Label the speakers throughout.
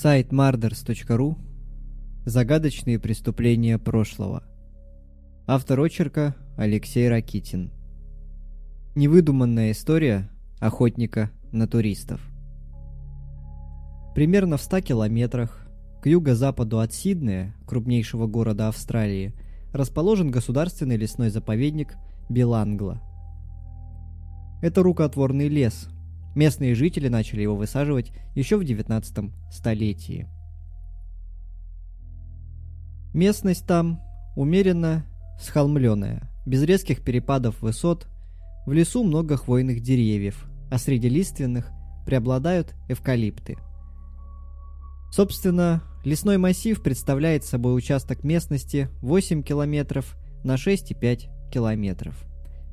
Speaker 1: Сайт marders.ru Загадочные преступления прошлого. Автор очерка Алексей Ракитин. Невыдуманная история охотника на туристов. Примерно в 100 километрах к юго-западу от Сиднея, крупнейшего города Австралии, расположен государственный лесной заповедник Белангла. Это рукотворный лес, Местные жители начали его высаживать еще в 19 столетии. Местность там умеренно схолмленная, без резких перепадов высот, в лесу много хвойных деревьев, а среди лиственных преобладают эвкалипты. Собственно, лесной массив представляет собой участок местности 8 километров на 6,5 километров,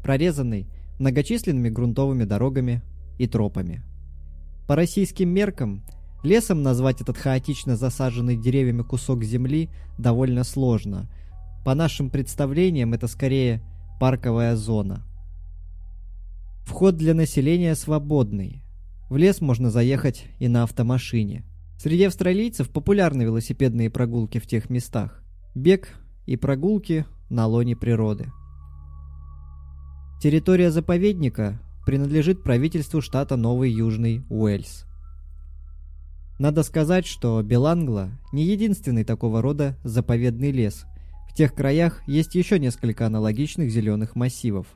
Speaker 1: прорезанный многочисленными грунтовыми дорогами и тропами. По российским меркам, лесом назвать этот хаотично засаженный деревьями кусок земли довольно сложно. По нашим представлениям, это скорее парковая зона. Вход для населения свободный. В лес можно заехать и на автомашине. Среди австралийцев популярны велосипедные прогулки в тех местах. Бег и прогулки на лоне природы. Территория заповедника принадлежит правительству штата Новый Южный Уэльс. Надо сказать, что Белангла не единственный такого рода заповедный лес. В тех краях есть еще несколько аналогичных зеленых массивов.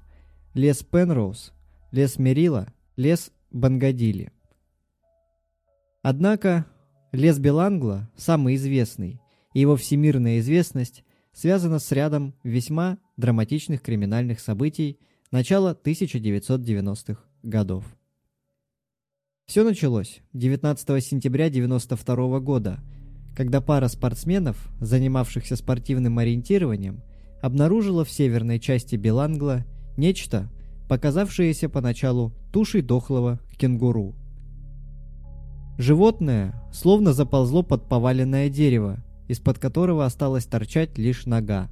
Speaker 1: Лес Пенроуз, лес Мерила, лес Бангадили. Однако лес Белангла самый известный, и его всемирная известность связана с рядом весьма драматичных криминальных событий начала 1990-х годов. Все началось 19 сентября 1992 года, когда пара спортсменов, занимавшихся спортивным ориентированием, обнаружила в северной части Белангла нечто, показавшееся поначалу тушей дохлого кенгуру. Животное словно заползло под поваленное дерево, из-под которого осталась торчать лишь нога.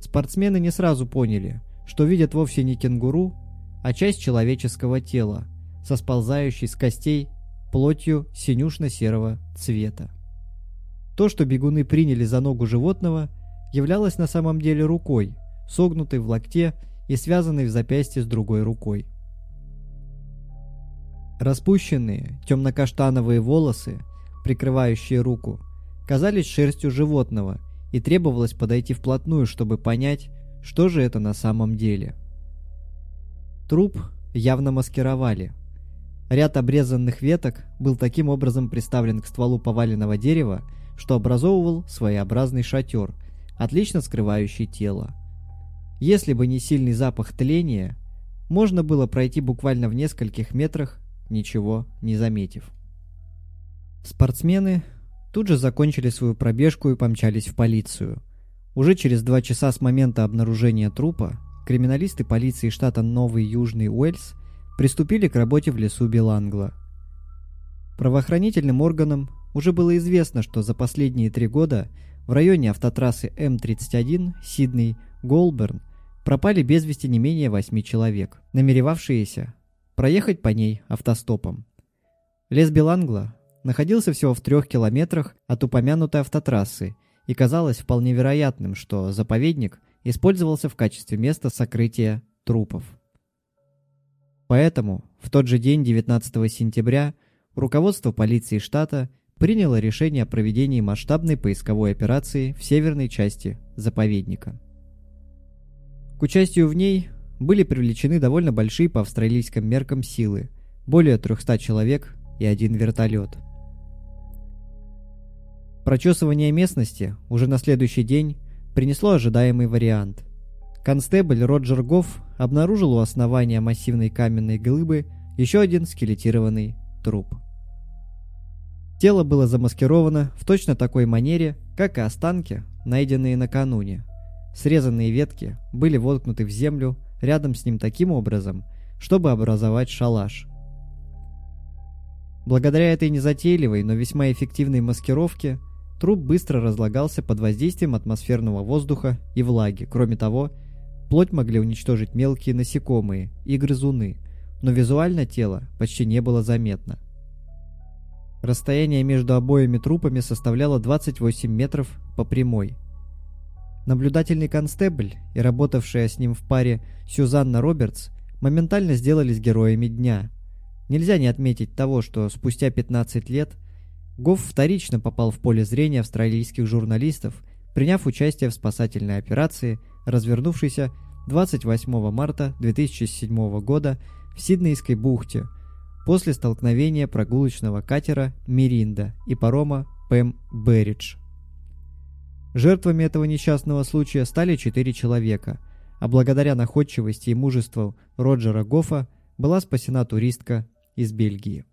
Speaker 1: Спортсмены не сразу поняли, что видят вовсе не кенгуру, а часть человеческого тела, со сползающей с костей плотью синюшно-серого цвета. То, что бегуны приняли за ногу животного, являлось на самом деле рукой, согнутой в локте и связанной в запястье с другой рукой. Распущенные темно-каштановые волосы, прикрывающие руку, казались шерстью животного, и требовалось подойти вплотную, чтобы понять, что же это на самом деле? Труп явно маскировали. Ряд обрезанных веток был таким образом приставлен к стволу поваленного дерева, что образовывал своеобразный шатер, отлично скрывающий тело. Если бы не сильный запах тления, можно было пройти буквально в нескольких метрах, ничего не заметив. Спортсмены тут же закончили свою пробежку и помчались в полицию – уже через два часа с момента обнаружения трупа криминалисты полиции штата Новый Южный Уэльс приступили к работе в лесу Белангла. Правоохранительным органам уже было известно, что за последние три года в районе автотрассы М-31 Сидней-Голберн пропали без вести не менее восьми человек, намеревавшиеся проехать по ней автостопом. Лес Белангла находился всего в трех километрах от упомянутой автотрассы и казалось вполне вероятным, что заповедник использовался в качестве места сокрытия трупов. Поэтому в тот же день, 19 сентября, руководство полиции штата приняло решение о проведении масштабной поисковой операции в северной части заповедника. К участию в ней были привлечены довольно большие по австралийским меркам силы, более 300 человек и один вертолет – Прочесывание местности уже на следующий день принесло ожидаемый вариант. Констебль Роджер Гофф обнаружил у основания массивной каменной глыбы еще один скелетированный труп. Тело было замаскировано в точно такой манере, как и останки, найденные накануне. Срезанные ветки были воткнуты в землю рядом с ним таким образом, чтобы образовать шалаш. Благодаря этой незатейливой, но весьма эффективной маскировке Труп быстро разлагался под воздействием атмосферного воздуха и влаги. Кроме того, плоть могли уничтожить мелкие насекомые и грызуны, но визуально тело почти не было заметно. Расстояние между обоими трупами составляло 28 метров по прямой. Наблюдательный констебль и работавшая с ним в паре Сюзанна Робертс моментально сделались героями дня. Нельзя не отметить того, что спустя 15 лет Гофф вторично попал в поле зрения австралийских журналистов, приняв участие в спасательной операции, развернувшейся 28 марта 2007 года в Сиднейской бухте – после столкновения прогулочного катера «Миринда» и парома «Пэм Берридж». Жертвами этого несчастного случая стали четыре человека, а благодаря находчивости и мужеству Роджера Гофа была спасена туристка из Бельгии.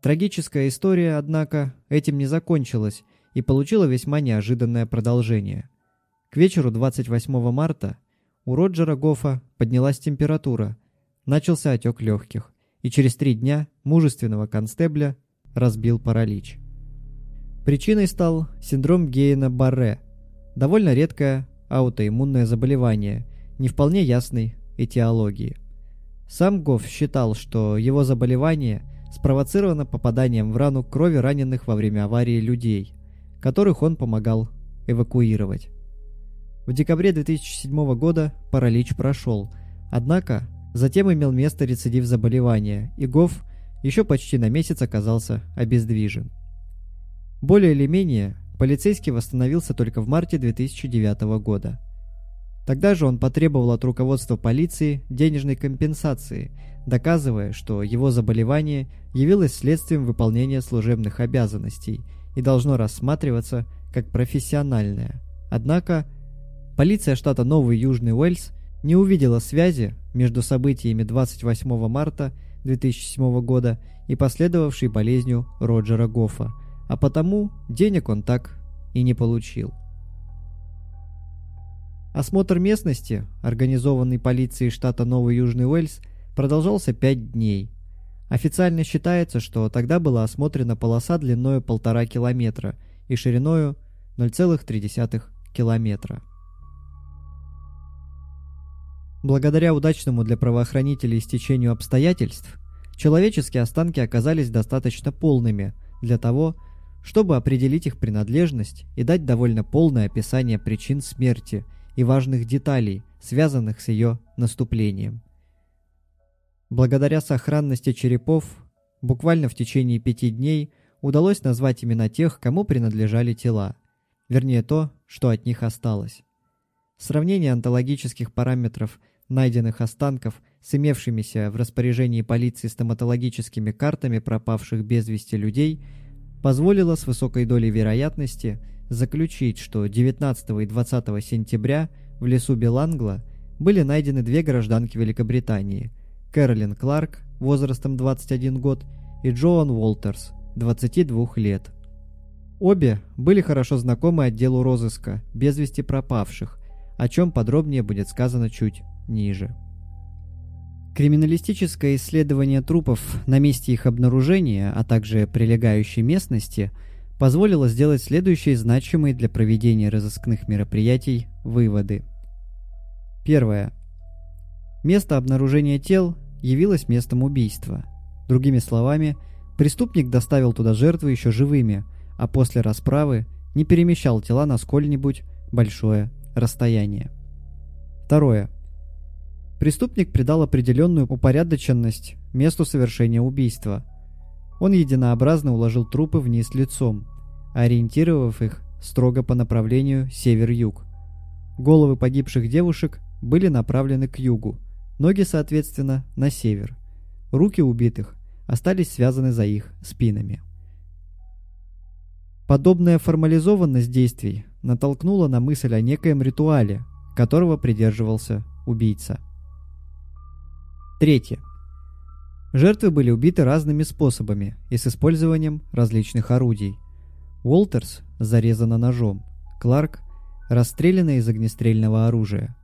Speaker 1: Трагическая история, однако, этим не закончилась и получила весьма неожиданное продолжение. К вечеру 28 марта у Роджера Гофа поднялась температура – начался отек легких, и через три дня мужественного констебля разбил паралич. Причиной стал синдром Гейна-Барре, довольно редкое аутоиммунное заболевание, не вполне ясной этиологии. Сам Гофф считал, что его заболевание спровоцировано попаданием в рану крови раненых во время аварии людей, которых он помогал эвакуировать. В декабре 2007 года паралич прошел, однако Затем имел место рецидив заболевания, и Гофф еще почти на месяц оказался обездвижен. Более или менее, полицейский восстановился только в марте 2009 года. Тогда же он потребовал от руководства полиции денежной компенсации, доказывая, что его заболевание явилось следствием выполнения служебных обязанностей и должно рассматриваться как профессиональное. Однако, полиция штата Новый Южный Уэльс не увидела связи между событиями 28 марта 2007 года и последовавшей болезнью Роджера Гоффа, а потому денег он так и не получил. Осмотр местности, организованный полицией штата Новый Южный Уэльс, продолжался 5 дней. Официально считается, что тогда была осмотрена полоса длиною полтора километра и шириною 0,3 километра. Благодаря удачному для правоохранителей стечению обстоятельств, человеческие останки оказались достаточно полными для того, чтобы определить их принадлежность и дать довольно полное описание причин смерти и важных деталей, связанных с ее наступлением. Благодаря сохранности черепов, буквально в течение пяти дней удалось назвать имена тех, кому принадлежали тела, вернее то, что от них осталось. Сравнение онтологических параметров найденных останков с имевшимися в распоряжении полиции стоматологическими картами пропавших без вести людей позволило с высокой долей вероятности заключить, что 19 и 20 сентября в лесу Белангла были найдены две гражданки Великобритании – Кэролин Кларк, возрастом 21 год, и Джоан Уолтерс, 22 лет. Обе были хорошо знакомы отделу розыска без вести пропавших, о чем подробнее будет сказано чуть ниже. Криминалистическое исследование трупов на месте их обнаружения, а также прилегающей местности, позволило сделать следующие значимые для проведения разыскных мероприятий выводы. Первое. Место обнаружения тел явилось местом убийства. Другими словами, преступник доставил туда жертвы еще живыми, а после расправы не перемещал тела на сколь-нибудь большое расстояние. Второе. Преступник придал определенную упорядоченность месту совершения убийства. Он единообразно уложил трупы вниз лицом, ориентировав их строго по направлению север-юг. Головы погибших девушек были направлены к югу, ноги, соответственно, на север. Руки убитых остались связаны за их спинами. Подобная формализованность действий натолкнула на мысль о некоем ритуале, которого придерживался убийца. Третье. Жертвы были убиты разными способами и с использованием различных орудий. Уолтерс зарезана ножом, Кларк расстреляна из огнестрельного оружия.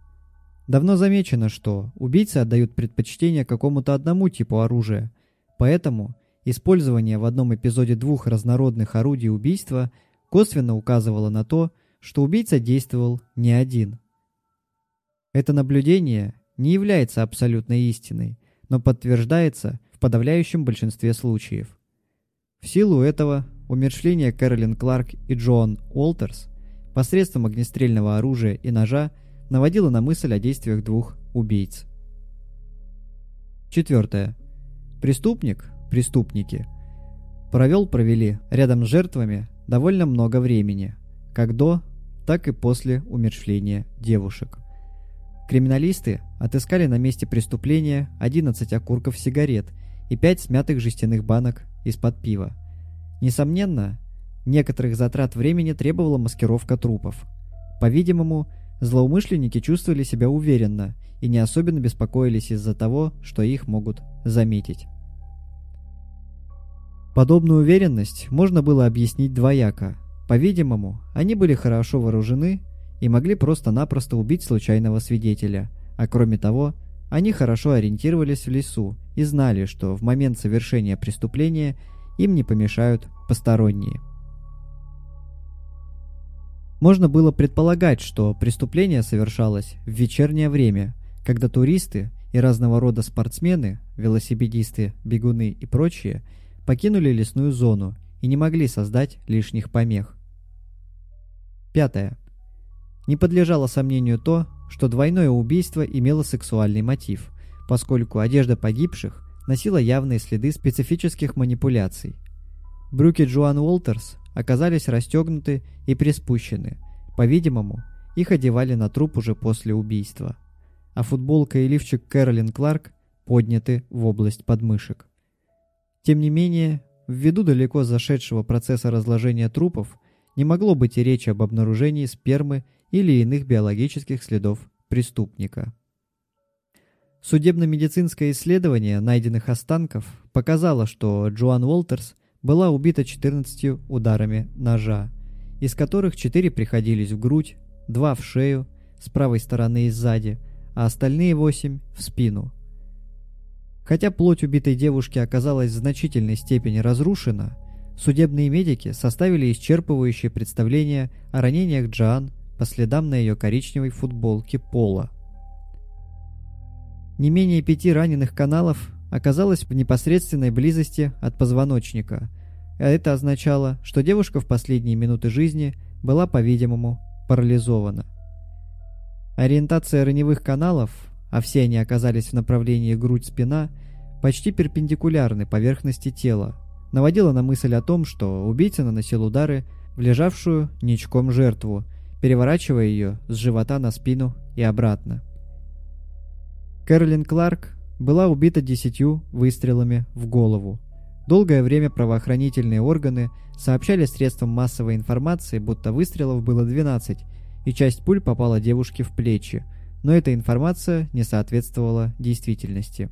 Speaker 1: Давно замечено, что убийцы отдают предпочтение какому-то одному типу оружия, поэтому использование в одном эпизоде двух разнородных орудий убийства косвенно указывало на то, что убийца действовал не один. Это наблюдение не является абсолютной истиной, но подтверждается в подавляющем большинстве случаев. В силу этого умершление Кэролин Кларк и Джоан Уолтерс посредством огнестрельного оружия и ножа наводило на мысль о действиях двух убийц. Четвертое. Преступник, преступники, провел-провели рядом с жертвами довольно много времени, как до, так и после умершления девушек. Криминалисты отыскали на месте преступления 11 окурков сигарет и 5 смятых жестяных банок из-под пива. Несомненно, некоторых затрат времени требовала маскировка трупов. По-видимому, злоумышленники чувствовали себя уверенно и не особенно беспокоились из-за того, что их могут заметить. Подобную уверенность можно было объяснить двояко. По-видимому, они были хорошо вооружены и могли просто-напросто убить случайного свидетеля, а кроме того, они хорошо ориентировались в лесу и знали, что в момент совершения преступления им не помешают посторонние. Можно было предполагать, что преступление совершалось в вечернее время, когда туристы и разного рода спортсмены, велосипедисты, бегуны и прочие покинули лесную зону и не могли создать лишних помех. Пятое. Не подлежало сомнению то, что двойное убийство имело сексуальный мотив, поскольку одежда погибших носила явные следы специфических манипуляций. Брюки Джоан Уолтерс оказались расстегнуты и приспущены. По-видимому, их одевали на труп уже после убийства. А футболка и лифчик Кэролин Кларк подняты в область подмышек. Тем не менее, ввиду далеко зашедшего процесса разложения трупов, не могло быть и речи об обнаружении спермы или иных биологических следов преступника. Судебно-медицинское исследование найденных останков показало, что Джоан Уолтерс была убита 14 ударами ножа, из которых 4 приходились в грудь, 2 в шею, с правой стороны и сзади, а остальные 8 в спину. Хотя плоть убитой девушки оказалась в значительной степени разрушена, судебные медики составили исчерпывающее представление о ранениях Джоан по следам на ее коричневой футболке пола. Не менее пяти раненых каналов оказалось в непосредственной близости от позвоночника, а это означало, что девушка в последние минуты жизни была, по-видимому, парализована. Ориентация раневых каналов, а все они оказались в направлении грудь-спина, почти перпендикулярны поверхности тела, наводила на мысль о том, что убийца наносил удары в лежавшую ничком жертву переворачивая ее с живота на спину и обратно. Кэролин Кларк была убита десятью выстрелами в голову. Долгое время правоохранительные органы сообщали средствам массовой информации, будто выстрелов было 12, и часть пуль попала девушке в плечи, но эта информация не соответствовала действительности.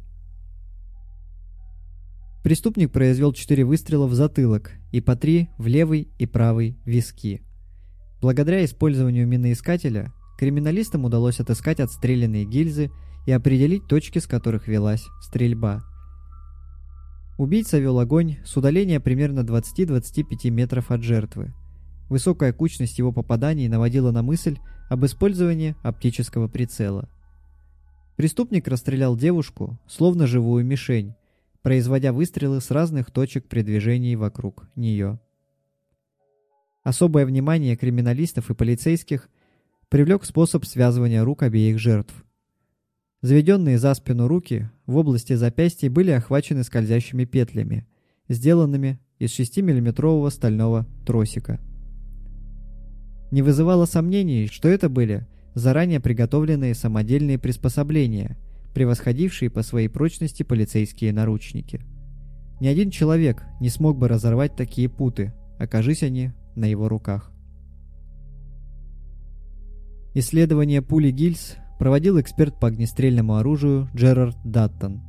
Speaker 1: Преступник произвел 4 выстрела в затылок и по 3 в левый и правый виски. Благодаря использованию миноискателя, криминалистам удалось отыскать отстрелянные гильзы и определить точки, с которых велась стрельба. Убийца вел огонь с удаления примерно 20-25 метров от жертвы. Высокая кучность его попаданий наводила на мысль об использовании оптического прицела. Преступник расстрелял девушку, словно живую мишень, производя выстрелы с разных точек при движении вокруг нее. Особое внимание криминалистов и полицейских привлек способ связывания рук обеих жертв. Заведенные за спину руки в области запястья были охвачены скользящими петлями, сделанными из 6-миллиметрового стального тросика. Не вызывало сомнений, что это были заранее приготовленные самодельные приспособления, превосходившие по своей прочности полицейские наручники. Ни один человек не смог бы разорвать такие путы, окажись они на его руках. Исследование пули гильз проводил эксперт по огнестрельному оружию Джерард Даттон.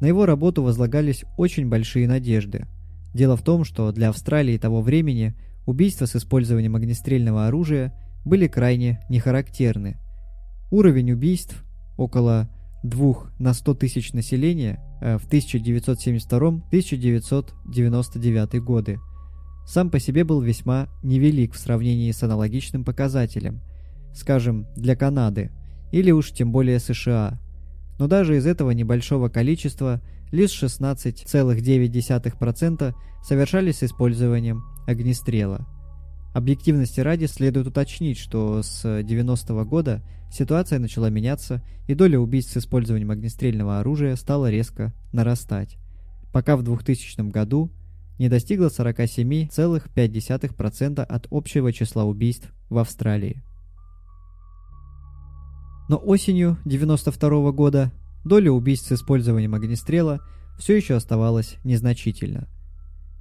Speaker 1: На его работу возлагались очень большие надежды. Дело в том, что для Австралии того времени убийства с использованием огнестрельного оружия были крайне нехарактерны. Уровень убийств около 2 на 100 тысяч населения э, в 1972-1999 годы сам по себе был весьма невелик в сравнении с аналогичным показателем, скажем, для Канады, или уж тем более США. Но даже из этого небольшого количества лишь 16,9% совершались с использованием огнестрела. Объективности ради следует уточнить, что с 90-го года ситуация начала меняться, и доля убийств с использованием огнестрельного оружия стала резко нарастать, пока в 2000 году не достигла 47,5% от общего числа убийств в Австралии. Но осенью 92 года доля убийств с использованием огнестрела все еще оставалась незначительна.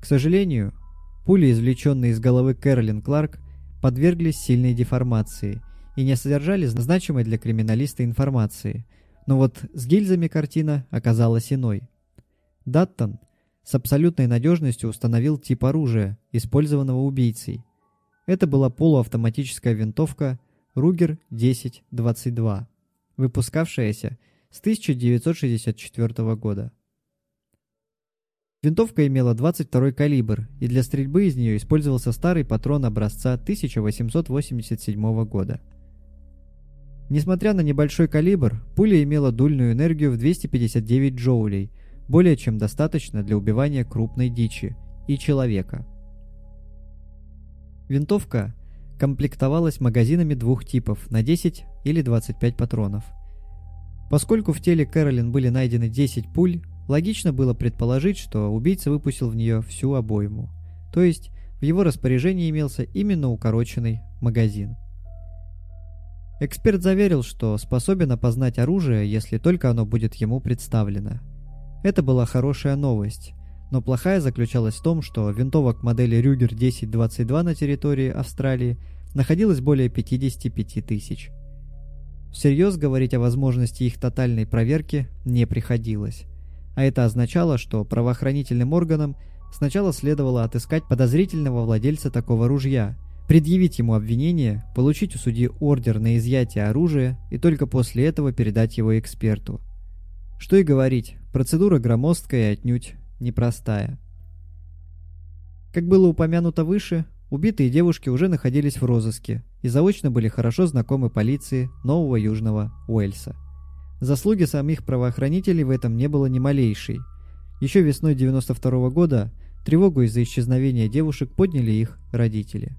Speaker 1: К сожалению, пули, извлеченные из головы Кэролин Кларк, подверглись сильной деформации и не содержали значимой для криминалиста информации, но вот с гильзами картина оказалась иной. Даттон с абсолютной надежностью установил тип оружия, использованного убийцей. Это была полуавтоматическая винтовка Ругер 1022, выпускавшаяся с 1964 года. Винтовка имела 22 калибр, и для стрельбы из нее использовался старый патрон образца 1887 года. Несмотря на небольшой калибр, пуля имела дульную энергию в 259 джоулей, более чем достаточно для убивания крупной дичи и человека. Винтовка комплектовалась магазинами двух типов на 10 или 25 патронов. Поскольку в теле Кэролин были найдены 10 пуль, логично было предположить, что убийца выпустил в нее всю обойму. То есть в его распоряжении имелся именно укороченный магазин. Эксперт заверил, что способен опознать оружие, если только оно будет ему представлено. Это была хорошая новость, но плохая заключалась в том, что винтовок модели Рюгер 1022 на территории Австралии находилось более 55 тысяч. Всерьез говорить о возможности их тотальной проверки не приходилось. А это означало, что правоохранительным органам сначала следовало отыскать подозрительного владельца такого ружья, предъявить ему обвинение, получить у судьи ордер на изъятие оружия и только после этого передать его эксперту. Что и говорить, процедура громоздкая и отнюдь непростая. Как было упомянуто выше, убитые девушки уже находились в розыске и заочно были хорошо знакомы полиции Нового Южного Уэльса. Заслуги самих правоохранителей в этом не было ни малейшей. Еще весной 92 -го года тревогу из-за исчезновения девушек подняли их родители.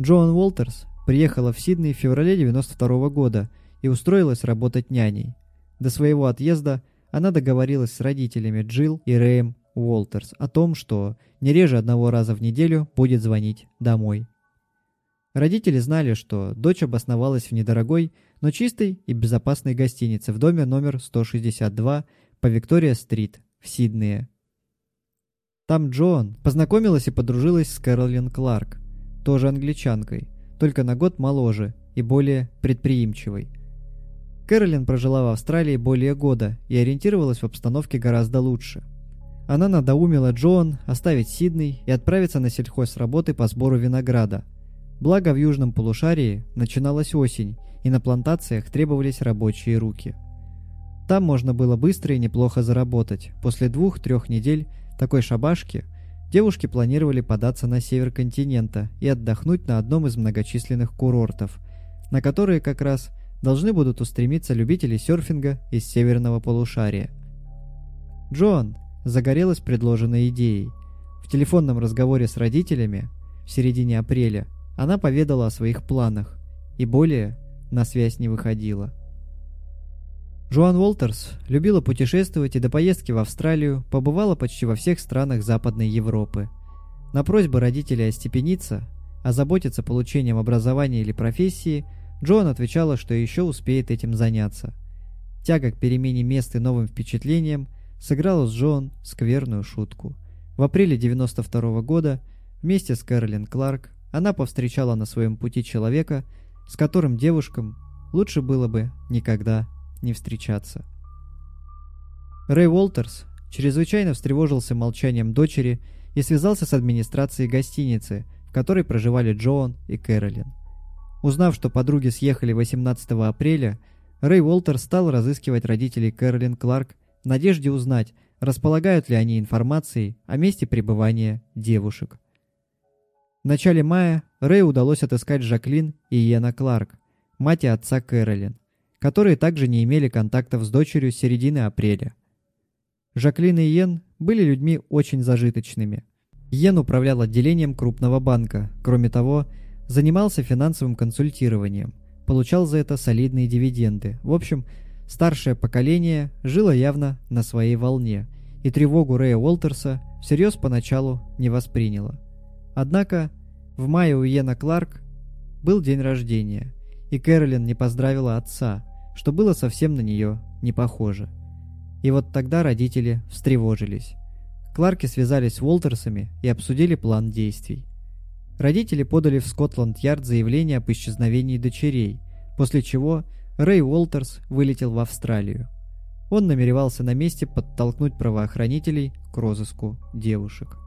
Speaker 1: Джоан Уолтерс приехала в Сидней в феврале 92 -го года и устроилась работать няней. До своего отъезда – она договорилась с родителями Джилл и Рэем Уолтерс о том, что не реже одного раза в неделю будет звонить домой. Родители знали, что дочь обосновалась в недорогой, но чистой и безопасной гостинице в доме номер 162 по Виктория-стрит в Сиднее. Там Джоан познакомилась и подружилась с Кэролин Кларк, тоже англичанкой, только на год моложе и более предприимчивой. Кэролин прожила в Австралии более года и ориентировалась в обстановке гораздо лучше. Она надоумила Джоан оставить Сидней и отправиться на сельхозработы по сбору винограда. Благо в южном полушарии начиналась осень, и на плантациях требовались рабочие руки. Там можно было быстро и неплохо заработать. После двух-трех недель такой шабашки девушки планировали податься на север континента и отдохнуть на одном из многочисленных курортов, на которые как раз – должны будут устремиться любители серфинга из северного полушария. Джоан загорелась предложенной идеей. В телефонном разговоре с родителями в середине апреля она поведала о своих планах и более на связь не выходила. Джоан Уолтерс любила путешествовать и до поездки в Австралию побывала почти во всех странах Западной Европы. На просьбу родителей остепениться, озаботиться получением образования или профессии – Джоан отвечала, что еще успеет этим заняться. Тяга к перемене мест и новым впечатлениям сыграла с Джоан скверную шутку. В апреле 92 -го года вместе с Кэролин Кларк она повстречала на своем пути человека, с которым девушкам лучше было бы никогда не встречаться. Рэй Уолтерс чрезвычайно встревожился молчанием дочери и связался с администрацией гостиницы, в которой проживали Джоан и Кэролин. Узнав, что подруги съехали 18 апреля, Рэй Уолтер стал разыскивать родителей Кэролин Кларк в надежде узнать, располагают ли они информацией о месте пребывания девушек. В начале мая Рэй удалось отыскать Жаклин и Иена Кларк, мать и отца Кэролин, которые также не имели контактов с дочерью с середины апреля. Жаклин и Йен были людьми очень зажиточными. Йен управлял отделением крупного банка. Кроме того, занимался финансовым консультированием. Получал за это солидные дивиденды. В общем, старшее поколение жило явно на своей волне, и тревогу Рэя Уолтерса всерьез поначалу не восприняло. Однако в мае у Йена Кларк был день рождения, и Кэролин не поздравила отца, что было совсем на нее не похоже. И вот тогда родители встревожились. Кларки связались с Уолтерсами и обсудили план действий. Родители подали в Скотланд-Ярд заявление об исчезновении дочерей, после чего Рэй Уолтерс вылетел в Австралию. Он намеревался на месте подтолкнуть правоохранителей к розыску девушек.